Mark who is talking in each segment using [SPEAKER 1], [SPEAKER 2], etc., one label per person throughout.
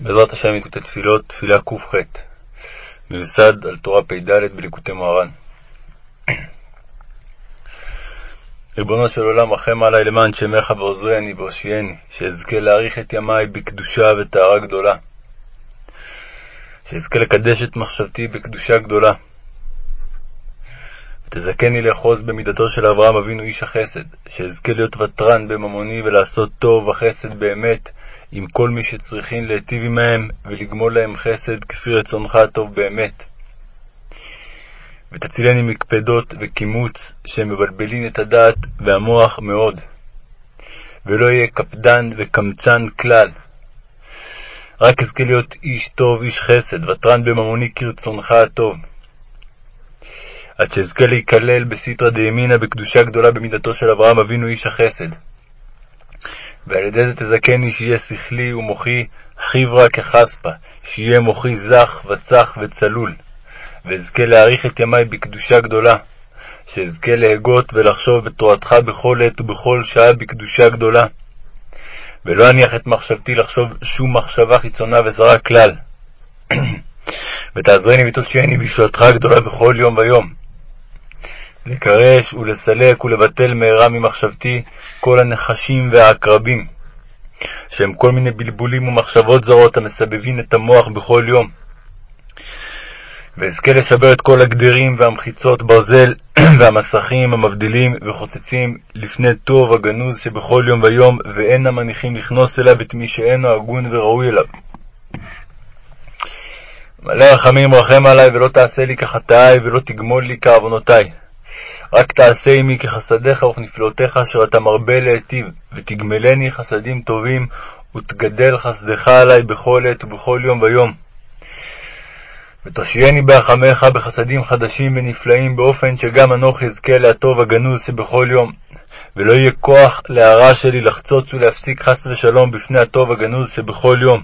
[SPEAKER 1] בעזרת השם ליקוטי תפילות, תפילה ק"ח, מיוסד על תורה פ"ד בליקוטי מוהר"ן. ריבונו של עולם, רחם עלי למען שמך ועוזרני והושיעני, שאזכה להאריך את ימי בקדושה וטהרה גדולה, שאזכה לקדש את מחשבתי בקדושה גדולה, ותזכני לאחוז במידתו של אברהם אבינו איש החסד, שאזכה להיות ותרן בממוני ולעשות טוב וחסד באמת, עם כל מי שצריכים להיטיב עמהם ולגמול להם חסד כפי רצונך הטוב באמת. ותצילני מקפדות וקימוץ שמבלבלין את הדעת והמוח מאוד, ולא יהיה קפדן וקמצן כלל. רק אזכה להיות איש טוב, איש חסד, ותרן בממוני כרצונך הטוב. עד שאזכה להיכלל בסתרא דימינא בקדושה גדולה במידתו של אברהם אבינו איש החסד. ועל ידי זה תזכני שיהיה שכלי ומוחי חיברה כחספה, שיהיה מוחי זך וצח וצלול, ואזכה להאריך את ימי בקדושה גדולה, שאזכה להגות ולחשוב בתורתך בכל עת ובכל שעה בקדושה גדולה, ולא אניח את מחשבתי לחשוב שום מחשבה חיצונה וזרה כלל. ותעזרני ותושייני בישועתך הגדולה בכל יום ויום. לקרש ולסלק ולבטל מהרה ממחשבתי כל הנחשים והעקרבים, שהם כל מיני בלבולים ומחשבות זרות המסבבים את המוח בכל יום. ואזכה לשבר את כל הגדרים והמחיצות ברזל והמסכים המבדילים וחוצצים לפני טוב הגנוז שבכל יום ויום, ואין המניחים לכנוס אליו את מי שאינו הגון וראוי אליו. מלא רחמים רחם עלי, ולא תעשה לי כחטאי, ולא תגמול לי כעוונותי. רק תעשה עמי כחסדיך וכנפלאותיך אשר אתה מרבה להיטיב, ותגמלני חסדים טובים, ותגדל חסדך עלי בכל עת ובכל יום ויום. ותושייני ברחמך בחסדים חדשים ונפלאים, באופן שגם אנוכי אזכה להטוב הגנוז שבכל יום, ולא יהיה כוח להרע שלי לחצוץ ולהפסיק חס ושלום בפני הטוב הגנוז שבכל יום.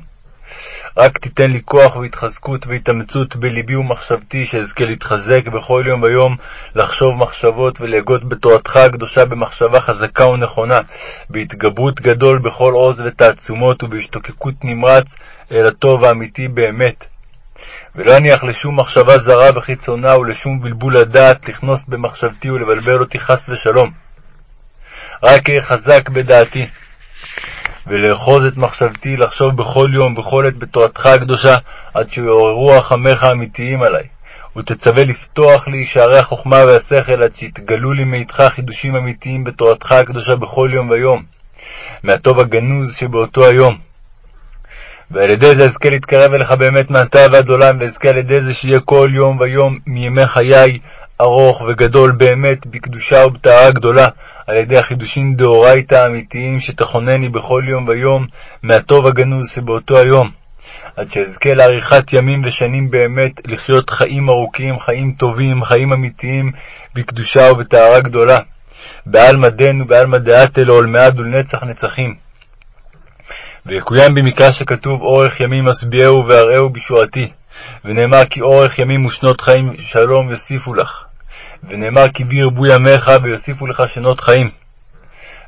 [SPEAKER 1] רק תיתן לי כוח והתחזקות והתאמצות בלבי ומחשבתי, שאזכה להתחזק בכל יום ויום, לחשוב מחשבות ולהגות בתורתך הקדושה במחשבה חזקה ונכונה, בהתגברות גדול בכל עוז ותעצומות ובהשתוקקות נמרץ אל הטוב האמיתי באמת. ולא אניח לשום מחשבה זרה וחיצונה ולשום בלבול הדעת לכנוס במחשבתי ולבלבל אותי חס ושלום. רק אהיה חזק בדעתי. ולאחוז את מחשבתי לחשוב בכל יום בכל עת בתורתך הקדושה, עד שיעוררו רחמיך האמיתיים עלי, ותצווה לפתוח לי שערי החוכמה והשכל, עד שיתגלו לי מאיתך חידושים אמיתיים בתורתך הקדושה בכל יום ויום, מהטוב הגנוז שבאותו היום. ועל ידי זה אזכה להתקרב אליך באמת מעתה ועד עולם, ואזכה על ידי זה שיהיה כל יום ויום מימי חיי ארוך וגדול באמת בקדושה ובטהרה גדולה, על ידי החידושים דאורייתא האמיתיים שתכונני בכל יום ויום מהטוב הגנוז שבאותו היום, עד שאזכה לעריכת ימים ושנים באמת, לחיות חיים ארוכים, חיים טובים, חיים אמיתיים, בקדושה ובטהרה גדולה, בעלמא דין ובעלמא דעתה לעולמי ולנצח נצחים. ויקוים במקרא שכתוב אורך ימים אשביעהו ואראהו בישועתי, ונאמר כי אורך ימים ושנות חיים שלום יוסיפו לך. ונאמר כי בי ירבו ימיך ויוסיפו לך שנות חיים.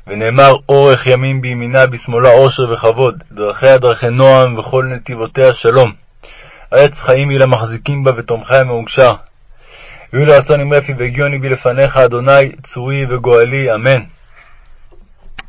[SPEAKER 1] ונאמר אורך ימים בימינה בשמאלה עושר וכבוד, דרכיה דרכי נועם וכל נתיבותיה שלום. עץ חיים היא למחזיקים בה ותומכיה מאושר. יהיו לרצון עם רפי והגיוני בי לפניך, אדוני, צורי וגואלי, אמן.